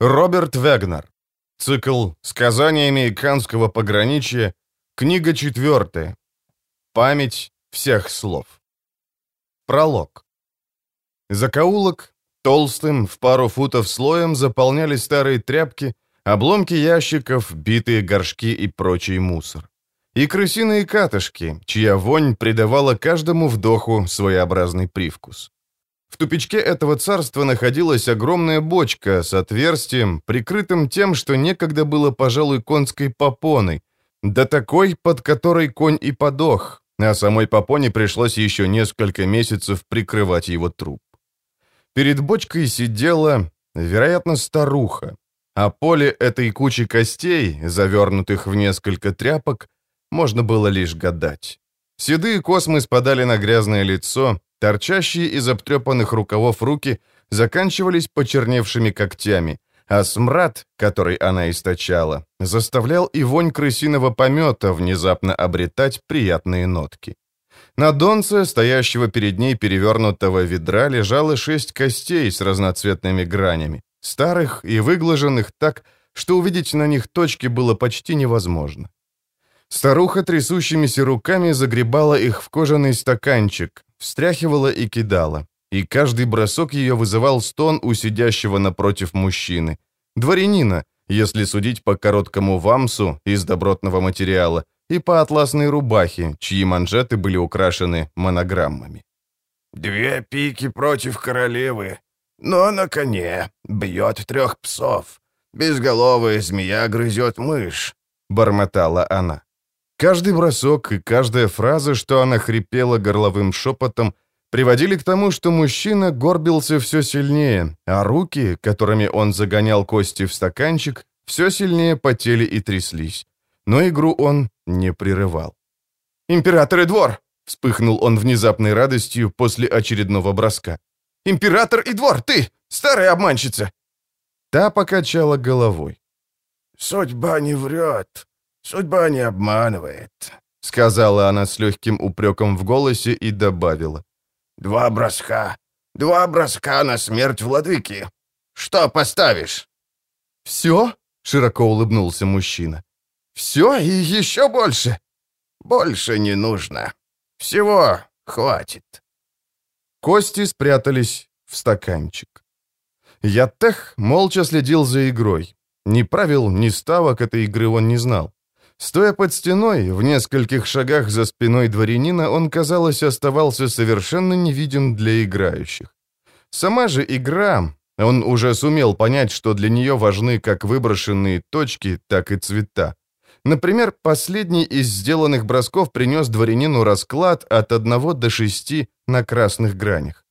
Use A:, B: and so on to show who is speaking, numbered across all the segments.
A: Роберт Вегнер. Цикл «Сказания американского пограничья». Книга четвертая. Память всех слов. Пролог. Закоулок толстым в пару футов слоем заполняли старые тряпки, обломки ящиков, битые горшки и прочий мусор. И крысиные катышки, чья вонь придавала каждому вдоху своеобразный привкус. В тупичке этого царства находилась огромная бочка с отверстием, прикрытым тем, что некогда было, пожалуй, конской попоной, да такой, под которой конь и подох, а самой попоне пришлось еще несколько месяцев прикрывать его труп. Перед бочкой сидела, вероятно, старуха, а поле этой кучи костей, завернутых в несколько тряпок, можно было лишь гадать. Седые космы спадали на грязное лицо, торчащие из обтрепанных рукавов руки заканчивались почерневшими когтями, а смрад, который она источала, заставлял и вонь крысиного помета внезапно обретать приятные нотки. На донце, стоящего перед ней перевернутого ведра, лежало шесть костей с разноцветными гранями, старых и выглаженных так, что увидеть на них точки было почти невозможно. Старуха трясущимися руками загребала их в кожаный стаканчик, встряхивала и кидала. И каждый бросок ее вызывал стон у сидящего напротив мужчины. Дворянина, если судить по короткому вамсу из добротного материала, и по атласной рубахе, чьи манжеты были украшены монограммами.
B: «Две пики против королевы, но на коне бьет трех псов. Безголовая змея грызет мышь», — бормотала она.
A: Каждый бросок и каждая фраза, что она хрипела горловым шепотом, приводили к тому, что мужчина горбился все сильнее, а руки, которыми он загонял кости в стаканчик, все сильнее потели и тряслись. Но игру он не прерывал. «Император и двор!» — вспыхнул он внезапной радостью после очередного броска. «Император и двор! Ты, старая обманщица!» Та покачала головой.
B: «Судьба не врет. «Судьба не обманывает», —
A: сказала она с легким упреком в голосе и добавила.
B: «Два броска. Два броска на смерть владыки. Что поставишь?»
A: «Все?» — широко улыбнулся мужчина. «Все и еще больше?»
B: «Больше не нужно. Всего хватит».
A: Кости спрятались в стаканчик. Ятех молча следил за игрой. Ни правил, ни ставок этой игры он не знал. Стоя под стеной, в нескольких шагах за спиной дворянина, он, казалось, оставался совершенно невидим для играющих. Сама же игра, он уже сумел понять, что для нее важны как выброшенные точки, так и цвета. Например, последний из сделанных бросков принес дворянину расклад от 1 до 6 на красных гранях.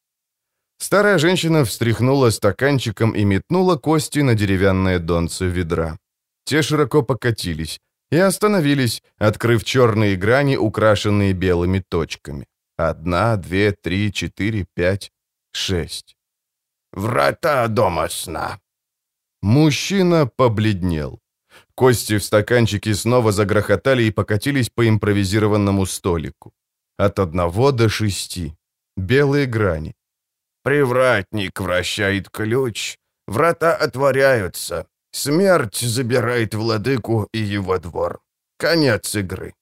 A: Старая женщина встряхнула стаканчиком и метнула кости на деревянное донце ведра. Те широко покатились и остановились, открыв черные грани, украшенные белыми точками. Одна, две, три, четыре, пять, шесть.
B: «Врата дома сна!»
A: Мужчина побледнел. Кости в стаканчике снова загрохотали и покатились по импровизированному столику. От одного до шести. Белые грани.
B: «Привратник вращает ключ. Врата отворяются. Смерть забирает владыку и его двор. Конец игры.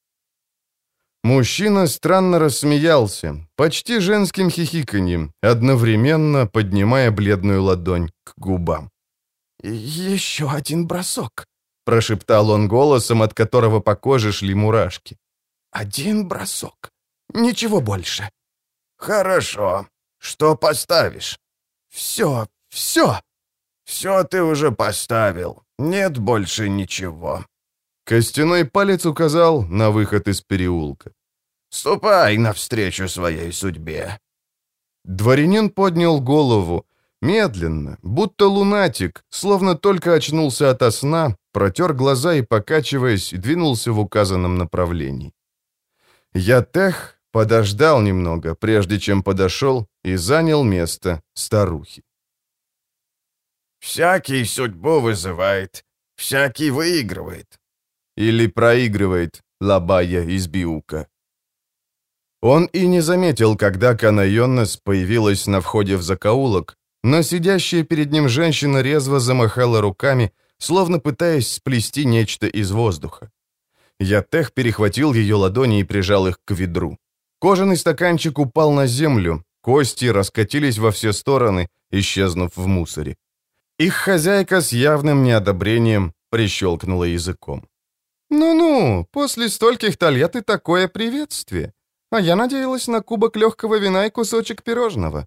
A: Мужчина странно рассмеялся, почти женским хихиканьем, одновременно поднимая бледную ладонь к губам.
C: «Еще один бросок», —
A: прошептал он голосом, от которого по коже шли мурашки.
C: «Один бросок. Ничего больше».
B: «Хорошо. Что поставишь?»
C: «Все, все!»
B: «Все ты уже поставил. Нет больше ничего».
A: Костяной палец указал на выход из переулка.
B: «Ступай навстречу своей судьбе».
A: Дворянин поднял голову, медленно, будто лунатик, словно только очнулся ото сна, протер глаза и, покачиваясь, двинулся в указанном направлении. Ятех подождал немного, прежде чем подошел и занял место старухи.
B: Всякий судьбу вызывает, всякий выигрывает.
A: Или проигрывает, лабая из биука. Он и не заметил, когда Канайоннес появилась на входе в закоулок, но сидящая перед ним женщина резво замахала руками, словно пытаясь сплести нечто из воздуха. Ятех перехватил ее ладони и прижал их к ведру. Кожаный стаканчик упал на землю, кости раскатились во все стороны, исчезнув в мусоре. Их хозяйка с явным неодобрением прищелкнула языком. «Ну-ну, после стольких-то и такое приветствие. А я надеялась на кубок легкого вина и кусочек пирожного».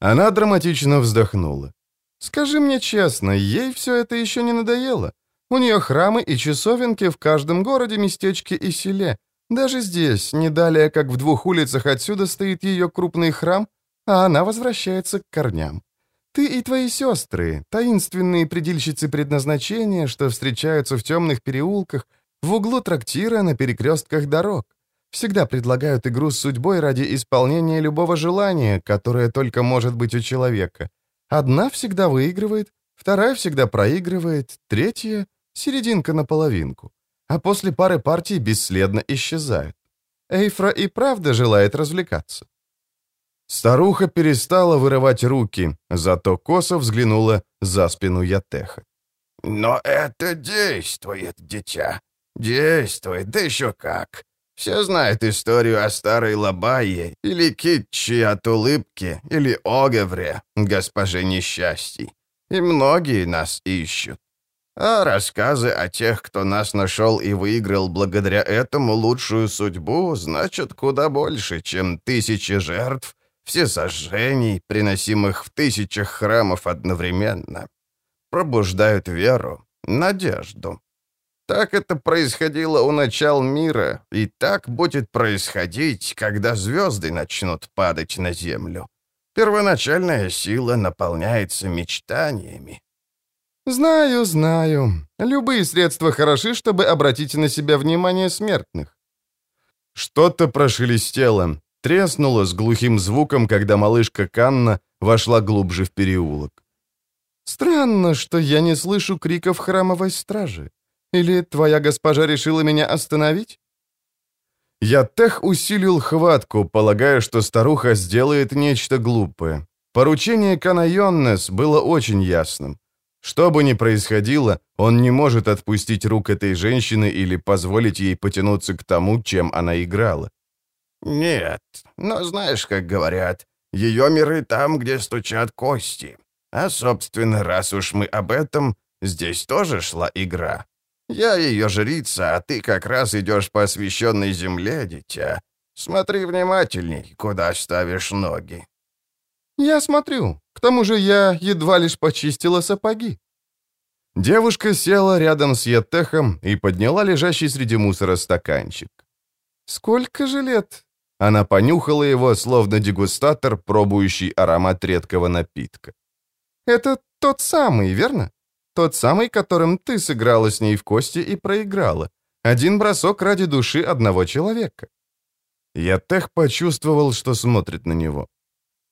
A: Она драматично вздохнула. «Скажи мне честно, ей все это еще не надоело? У нее храмы и часовенки в каждом городе, местечке и селе. Даже здесь, не далее, как в двух улицах отсюда стоит ее крупный храм, а она возвращается к корням. Ты и твои сестры, таинственные предельщицы предназначения, что встречаются в темных переулках, в углу трактира на перекрестках дорог. Всегда предлагают игру с судьбой ради исполнения любого желания, которое только может быть у человека. Одна всегда выигрывает, вторая всегда проигрывает, третья — серединка на половинку. А после пары партий бесследно исчезает. Эйфра и правда желает развлекаться. Старуха перестала вырывать руки, зато косо взглянула за спину Ятеха.
B: «Но это действует, дитя. Действует, да еще как. Все знают историю о старой Лабае, или Китчи от улыбки, или Огевре, госпоже несчастий. И многие нас ищут. А рассказы о тех, кто нас нашел и выиграл благодаря этому лучшую судьбу, значат куда больше, чем тысячи жертв, все сожжений, приносимых в тысячах храмов одновременно. Пробуждают веру, надежду. Так это происходило у начал мира, и так будет происходить, когда звезды начнут падать на землю. Первоначальная сила наполняется мечтаниями.
A: «Знаю, знаю. Любые средства хороши, чтобы обратить на себя внимание смертных». Что-то прошелестело, треснуло с глухим звуком, когда малышка Канна вошла глубже в переулок. «Странно, что я не слышу криков храмовой стражи. Или твоя госпожа решила меня остановить?» Я тех усилил хватку, полагая, что старуха сделает нечто глупое. Поручение Канайоннес было очень ясным. Что бы ни происходило, он не может отпустить рук этой женщины или позволить ей потянуться к тому, чем она играла.
B: «Нет, но знаешь, как говорят, ее миры там, где стучат кости. А, собственно, раз уж мы об этом, здесь тоже шла игра. Я ее жрица, а ты как раз идешь по освященной земле, дитя. Смотри внимательней, куда ставишь ноги».
A: «Я смотрю. К тому же я едва лишь почистила сапоги». Девушка села рядом с Ятехом и подняла лежащий среди мусора стаканчик. «Сколько же лет?» Она понюхала его, словно дегустатор, пробующий аромат редкого напитка. «Это тот самый, верно? Тот самый, которым ты сыграла с ней в кости и проиграла. Один бросок ради души одного человека». Ятех почувствовал, что смотрит на него.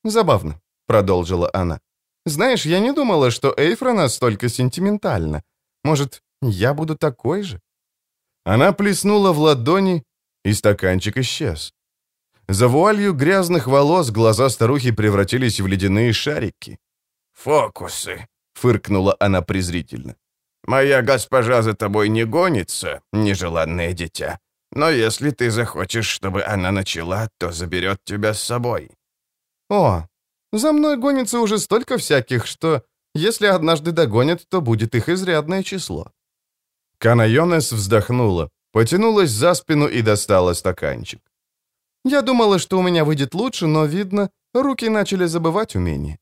A: «Забавно», — продолжила она. «Знаешь, я не думала, что Эйфра настолько сентиментальна. Может, я буду такой же?» Она плеснула в ладони, и стаканчик исчез. За вуалью грязных волос глаза старухи превратились в ледяные шарики.
B: «Фокусы»,
A: фыркнула она презрительно.
B: «Моя госпожа за тобой не гонится, нежеланное дитя. Но если ты захочешь, чтобы она начала, то заберет тебя с собой».
A: «О, за мной гонится уже столько всяких, что если однажды догонят, то будет их изрядное число». Канайонес вздохнула, потянулась за спину и достала стаканчик. «Я думала, что у меня выйдет лучше, но, видно, руки начали забывать умение.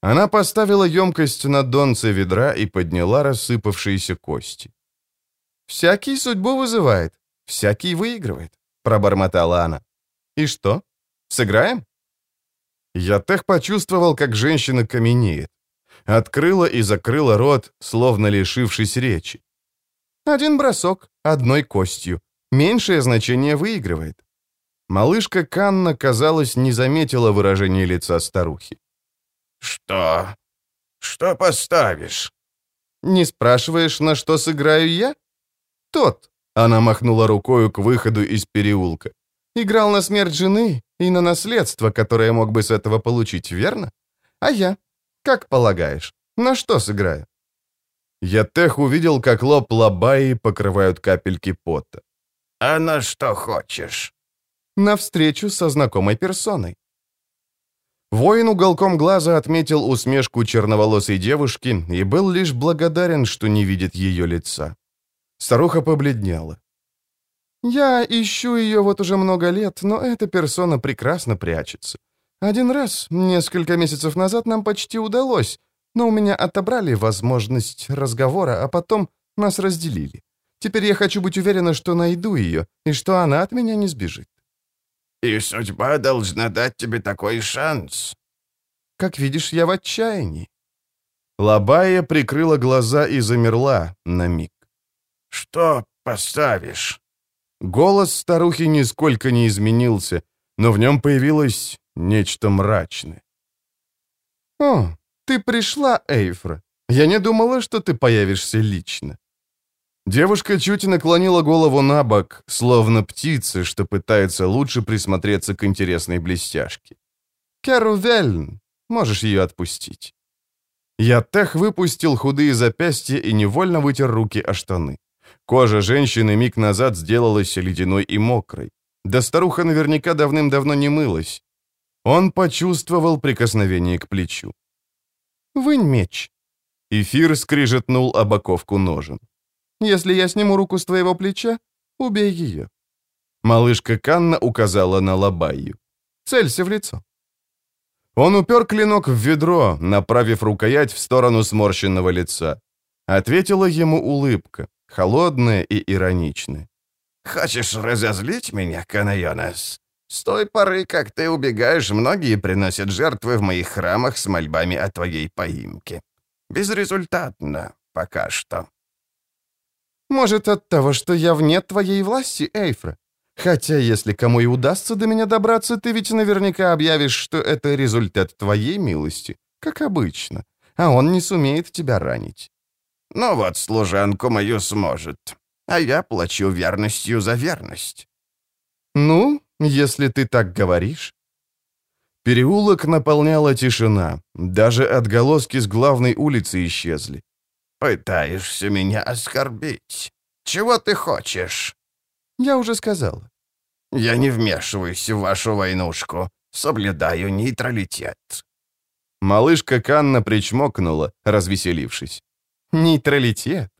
A: Она поставила емкость на донце ведра и подняла рассыпавшиеся кости. «Всякий судьбу вызывает, всякий выигрывает», — пробормотала она. «И что? Сыграем?» Я так почувствовал, как женщина каменеет. Открыла и закрыла рот, словно лишившись речи. «Один бросок, одной костью. Меньшее значение выигрывает». Малышка Канна, казалось, не заметила выражения лица старухи.
B: «Что? Что поставишь?»
A: «Не спрашиваешь, на что сыграю я?» «Тот», — она махнула рукою к выходу из переулка. «Играл на смерть жены и на наследство, которое мог бы с этого получить, верно? А я? Как полагаешь, на что сыграю?» Ятех увидел, как лоб Лабаи покрывают капельки пота.
B: «А на что хочешь?»
A: «На встречу со знакомой персоной». Воин уголком глаза отметил усмешку черноволосой девушки и был лишь благодарен, что не видит ее лица. Старуха побледнела. «Я ищу ее вот уже много лет, но эта персона прекрасно прячется. Один раз, несколько месяцев назад, нам почти удалось, но у меня отобрали возможность разговора, а потом нас разделили. Теперь я хочу быть уверена, что найду ее, и что она от меня не сбежит».
B: «И судьба должна дать тебе такой шанс».
A: «Как видишь, я в отчаянии». Лабая прикрыла глаза и замерла на миг.
B: «Что поставишь?»
A: Голос старухи нисколько не изменился, но в нем появилось нечто мрачное. «О, ты пришла, Эйфра. Я не думала, что ты появишься лично». Девушка чуть наклонила голову на бок, словно птица, что пытается лучше присмотреться к интересной блестяшке. «Керу Вельн, можешь ее отпустить». Ятех выпустил худые запястья и невольно вытер руки о штаны. Кожа женщины миг назад сделалась ледяной и мокрой. Да старуха наверняка давным-давно не мылась. Он почувствовал прикосновение к плечу. «Вынь меч». Эфир скрижетнул об оковку ножен. «Если я сниму руку с твоего плеча, убей ее». Малышка Канна указала на Лабайю. «Целься в лицо». Он упер клинок в ведро, направив рукоять в сторону сморщенного лица. Ответила ему улыбка, холодная и ироничная.
B: «Хочешь разозлить меня, Канайонас? С той поры, как ты убегаешь, многие приносят жертвы в моих храмах с мольбами о твоей поимке. Безрезультатно, пока что».
A: «Может, от того, что я вне твоей власти, Эйфра? Хотя, если кому и удастся до меня добраться, ты ведь наверняка объявишь, что это результат твоей милости, как обычно, а он не сумеет тебя ранить».
B: «Ну вот, служанку мою сможет, а я плачу верностью за верность».
A: «Ну, если ты так говоришь». Переулок наполняла тишина, даже отголоски с главной улицы исчезли.
B: «Пытаешься меня оскорбить. Чего ты хочешь?»
A: «Я уже сказал.
B: «Я не вмешиваюсь в вашу войнушку. Соблюдаю нейтралитет».
A: Малышка Канна причмокнула, развеселившись. «Нейтралитет?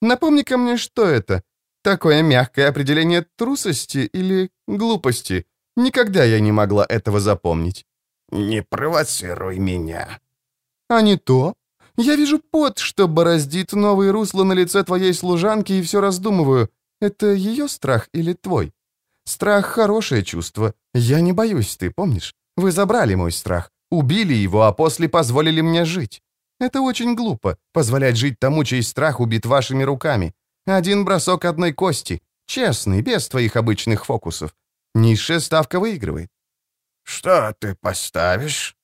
A: Напомни-ка мне, что это? Такое мягкое определение трусости или глупости. Никогда я не могла этого запомнить».
B: «Не провоцируй меня».
A: «А не то. Я вижу пот, что бороздит новые русла на лице твоей служанки, и все раздумываю, это ее страх или твой? Страх — хорошее чувство. Я не боюсь, ты помнишь? Вы забрали мой страх, убили его, а после позволили мне жить. Это очень глупо, позволять жить тому, чей страх убит вашими руками. Один бросок одной кости. Честный, без твоих обычных фокусов. Низшая ставка выигрывает.
B: Что ты поставишь?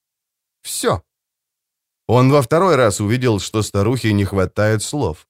A: Все. Он во второй раз увидел, что старухе не хватает слов.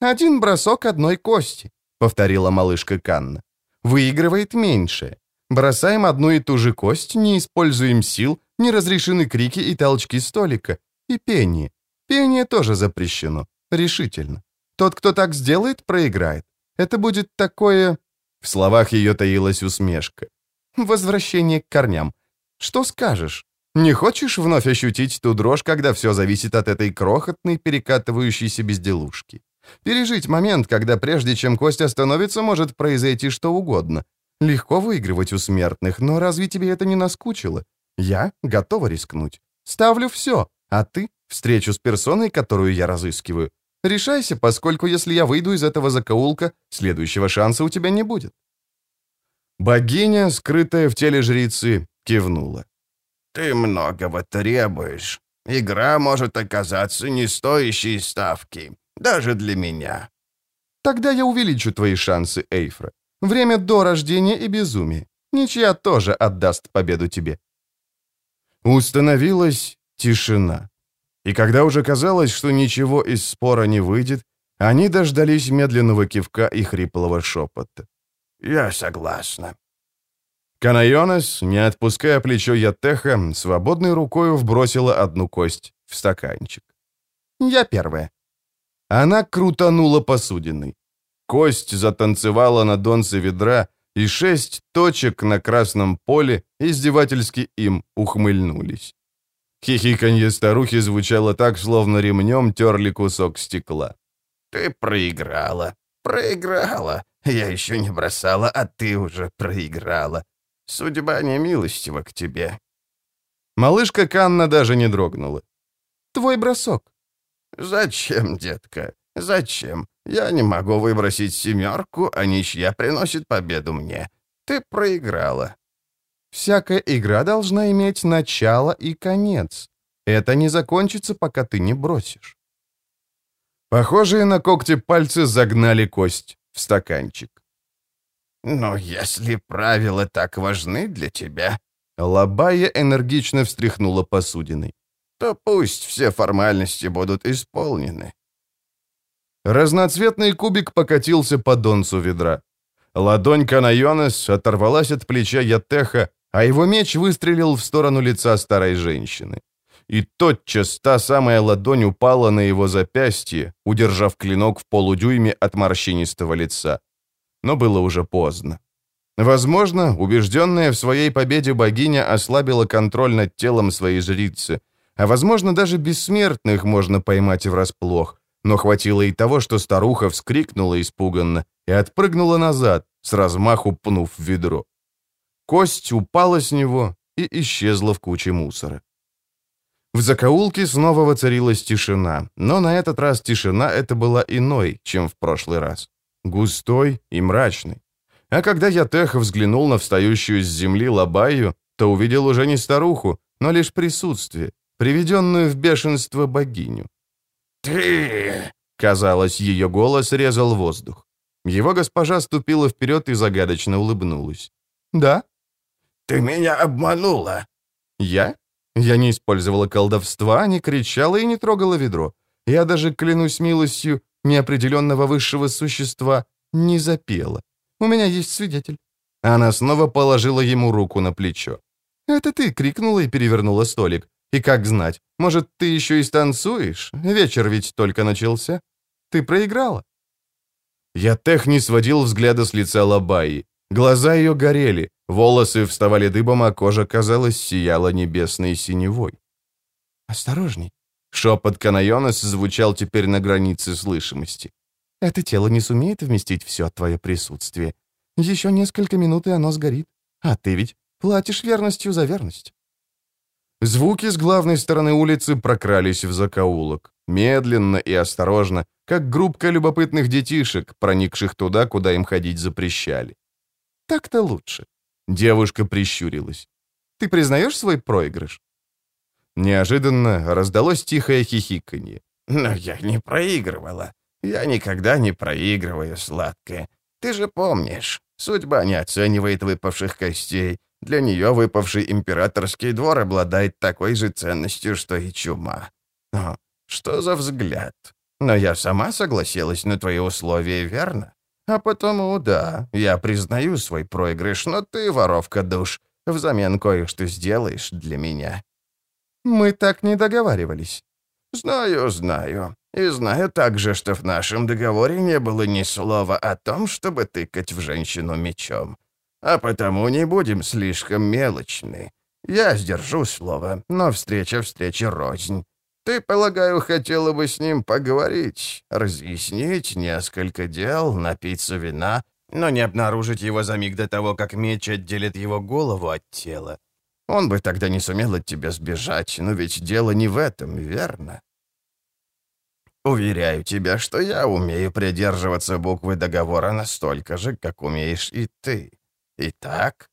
A: «Один бросок одной кости», — повторила малышка Канна. «Выигрывает меньше. Бросаем одну и ту же кость, не используем сил, не разрешены крики и толчки столика. И пение. Пение тоже запрещено. Решительно. Тот, кто так сделает, проиграет. Это будет такое...» В словах ее таилась усмешка. «Возвращение к корням. Что скажешь? Не хочешь вновь ощутить ту дрожь, когда все зависит от этой крохотной перекатывающейся безделушки? Пережить момент, когда прежде чем кость остановится, может произойти что угодно. Легко выигрывать у смертных, но разве тебе это не наскучило? Я готова рискнуть. Ставлю все, а ты — встречу с персоной, которую я разыскиваю. Решайся, поскольку если я выйду из этого закоулка, следующего шанса у тебя не будет». Богиня, скрытая в теле жрицы, кивнула.
B: «Ты многого требуешь. Игра может оказаться не стоящей ставки, даже для меня».
A: «Тогда я увеличу твои шансы, Эйфра. Время до рождения и безумия. Ничья тоже отдаст победу тебе». Установилась тишина. И когда уже казалось, что ничего из спора не выйдет, они дождались медленного кивка и хриплого шепота.
B: «Я согласна».
A: Канайонес, не отпуская плечо Ятеха, свободной рукой вбросила одну кость в стаканчик. «Я первая». Она крутанула посудиной. Кость затанцевала на донце ведра, и шесть точек на красном поле издевательски им ухмыльнулись. Хихиканье старухи звучало так, словно ремнем терли кусок стекла.
B: «Ты проиграла, проиграла. Я еще не бросала, а ты уже проиграла. Судьба не милостива к тебе».
A: Малышка Канна даже не дрогнула. «Твой бросок».
B: «Зачем, детка? Зачем? Я не могу выбросить семерку, а ничья приносит победу мне. Ты проиграла».
A: «Всякая игра должна иметь начало и конец. Это не закончится, пока ты не бросишь». Похожие на когти пальцы загнали кость в стаканчик.
B: «Но если правила так важны для тебя...»
A: Лобая энергично встряхнула посудиной.
B: «То пусть все формальности будут исполнены».
A: Разноцветный кубик покатился по донцу ведра. Ладонь Канайонес оторвалась от плеча Ятеха, а его меч выстрелил в сторону лица старой женщины. И тотчас та самая ладонь упала на его запястье, удержав клинок в полудюйме от морщинистого лица. Но было уже поздно. Возможно, убежденная в своей победе богиня ослабила контроль над телом своей жрицы, а возможно, даже бессмертных можно поймать врасплох, но хватило и того, что старуха вскрикнула испуганно и отпрыгнула назад, с размаху пнув ведро. Кость упала с него и исчезла в куче мусора. В закоулке снова воцарилась тишина, но на этот раз тишина эта была иной, чем в прошлый раз. Густой и мрачный. А когда я Ятех взглянул на встающую с земли Лабаю, то увидел уже не старуху, но лишь присутствие, приведенную в бешенство богиню.
B: «Ты...»
A: — казалось, ее голос резал воздух. Его госпожа ступила вперед и загадочно улыбнулась. «Да?»
B: «Ты меня обманула!»
A: «Я? Я не использовала колдовства, не кричала и не трогала ведро. Я даже, клянусь милостью неопределенного высшего существа, не запела. У меня есть свидетель». Она снова положила ему руку на плечо. «Это ты!» — крикнула и перевернула столик. И как знать, может, ты еще и станцуешь? Вечер ведь только начался. Ты проиграла. Я тех не сводил взгляда с лица Лабаи. Глаза ее горели, волосы вставали дыбом, а кожа, казалось, сияла небесной синевой. «Осторожней!» Шепот Канайонес звучал теперь на границе слышимости. «Это тело не сумеет вместить все твое присутствие. Еще несколько минут, и оно сгорит. А ты ведь платишь верностью за верность». Звуки с главной стороны улицы прокрались в закоулок. Медленно и осторожно, как группка любопытных детишек, проникших туда, куда им ходить запрещали. «Так-то лучше». Девушка прищурилась. «Ты признаешь свой проигрыш?» Неожиданно раздалось тихое хихиканье.
B: «Но я не проигрывала. Я никогда не проигрываю, сладкое. Ты же помнишь, судьба не оценивает выпавших костей, для нее выпавший императорский двор обладает такой же ценностью, что и чума. О, что за взгляд? Но я сама согласилась на твои условия, верно? А потому, да, я признаю свой проигрыш, но ты, воровка душ, взамен кое-что сделаешь для меня.
A: Мы так не договаривались.
B: Знаю, знаю. И знаю также, что в нашем договоре не было ни слова о том, чтобы тыкать в женщину мечом. А потому не будем слишком мелочны. Я сдержу слово, но встреча встреча рознь. Ты, полагаю, хотела бы с ним поговорить, разъяснить несколько дел, напиться вина, но не обнаружить его за миг до того, как меч отделит его голову от тела. Он бы тогда не сумел от тебя сбежать, но ведь дело не в этом, верно? Уверяю тебя, что я умею придерживаться буквы договора настолько же, как умеешь и ты. Итак?»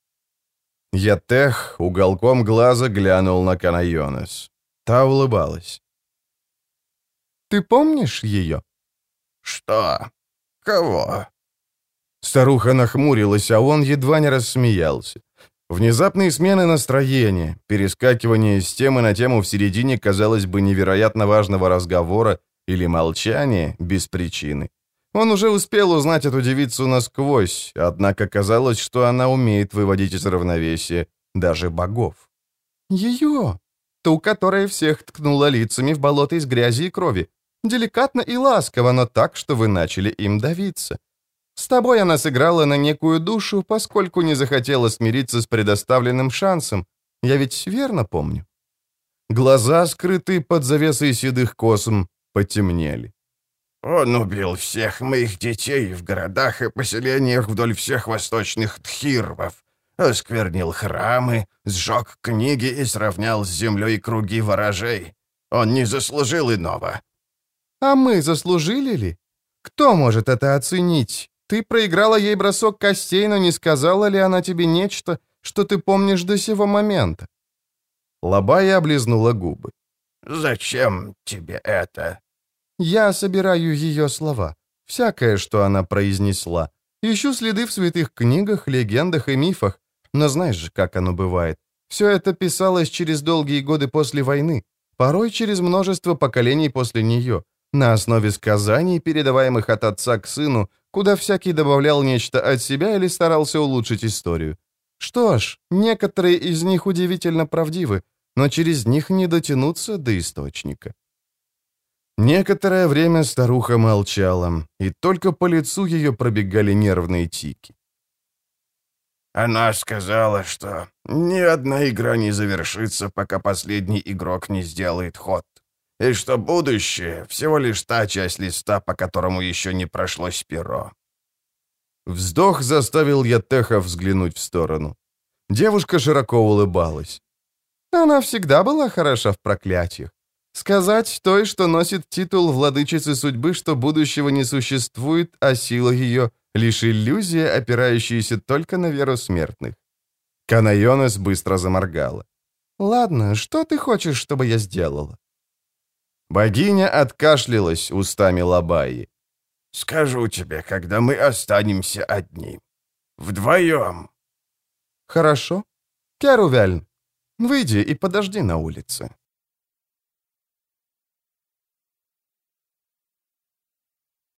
A: Ятех уголком глаза глянул на Канайонес. Та улыбалась. «Ты помнишь ее?»
B: «Что? Кого?»
A: Старуха нахмурилась, а он едва не рассмеялся. Внезапные смены настроения, перескакивание с темы на тему в середине, казалось бы, невероятно важного разговора или молчание без причины. Он уже успел узнать эту девицу насквозь, однако казалось, что она умеет выводить из равновесия даже богов. Ее, ту, которая всех ткнула лицами в болото из грязи и крови, деликатно и ласково, но так, что вы начали им давиться. С тобой она сыграла на некую душу, поскольку не захотела смириться с предоставленным шансом. Я ведь верно помню. Глаза, скрытые под завесой седых косм, потемнели.
B: Он убил всех моих детей в городах и поселениях вдоль всех восточных тхирвов, осквернил храмы, сжег книги и сравнял с землей круги ворожей. Он не заслужил иного.
A: А мы заслужили ли? Кто может это оценить? Ты проиграла ей бросок костей, но не сказала ли она тебе нечто, что ты помнишь до сего момента?» Лобая облизнула губы.
B: «Зачем тебе это?»
A: «Я собираю ее слова. Всякое, что она произнесла. Ищу следы в святых книгах, легендах и мифах. Но знаешь же, как оно бывает. Все это писалось через долгие годы после войны, порой через множество поколений после нее, на основе сказаний, передаваемых от отца к сыну, куда всякий добавлял нечто от себя или старался улучшить историю. Что ж, некоторые из них удивительно правдивы, но через них не дотянуться до источника. Некоторое время старуха молчала, и только по лицу ее пробегали нервные тики.
B: Она сказала, что ни одна игра не завершится, пока последний игрок не сделает ход, и что будущее — всего лишь та часть листа, по которому еще не прошлось перо.
A: Вздох заставил Ятеха взглянуть в сторону. Девушка широко улыбалась. Она всегда была хороша в проклятиях. Сказать той, что носит титул владычицы судьбы, что будущего не существует, а сила ее — лишь иллюзия, опирающаяся только на веру смертных. Канайонес быстро заморгала. «Ладно, что ты хочешь, чтобы я сделала?» Богиня откашлялась устами Лабаи.
B: Скажу тебе, когда мы останемся одни. Вдвоем.
A: Хорошо. Керувельн, выйди и подожди на улице.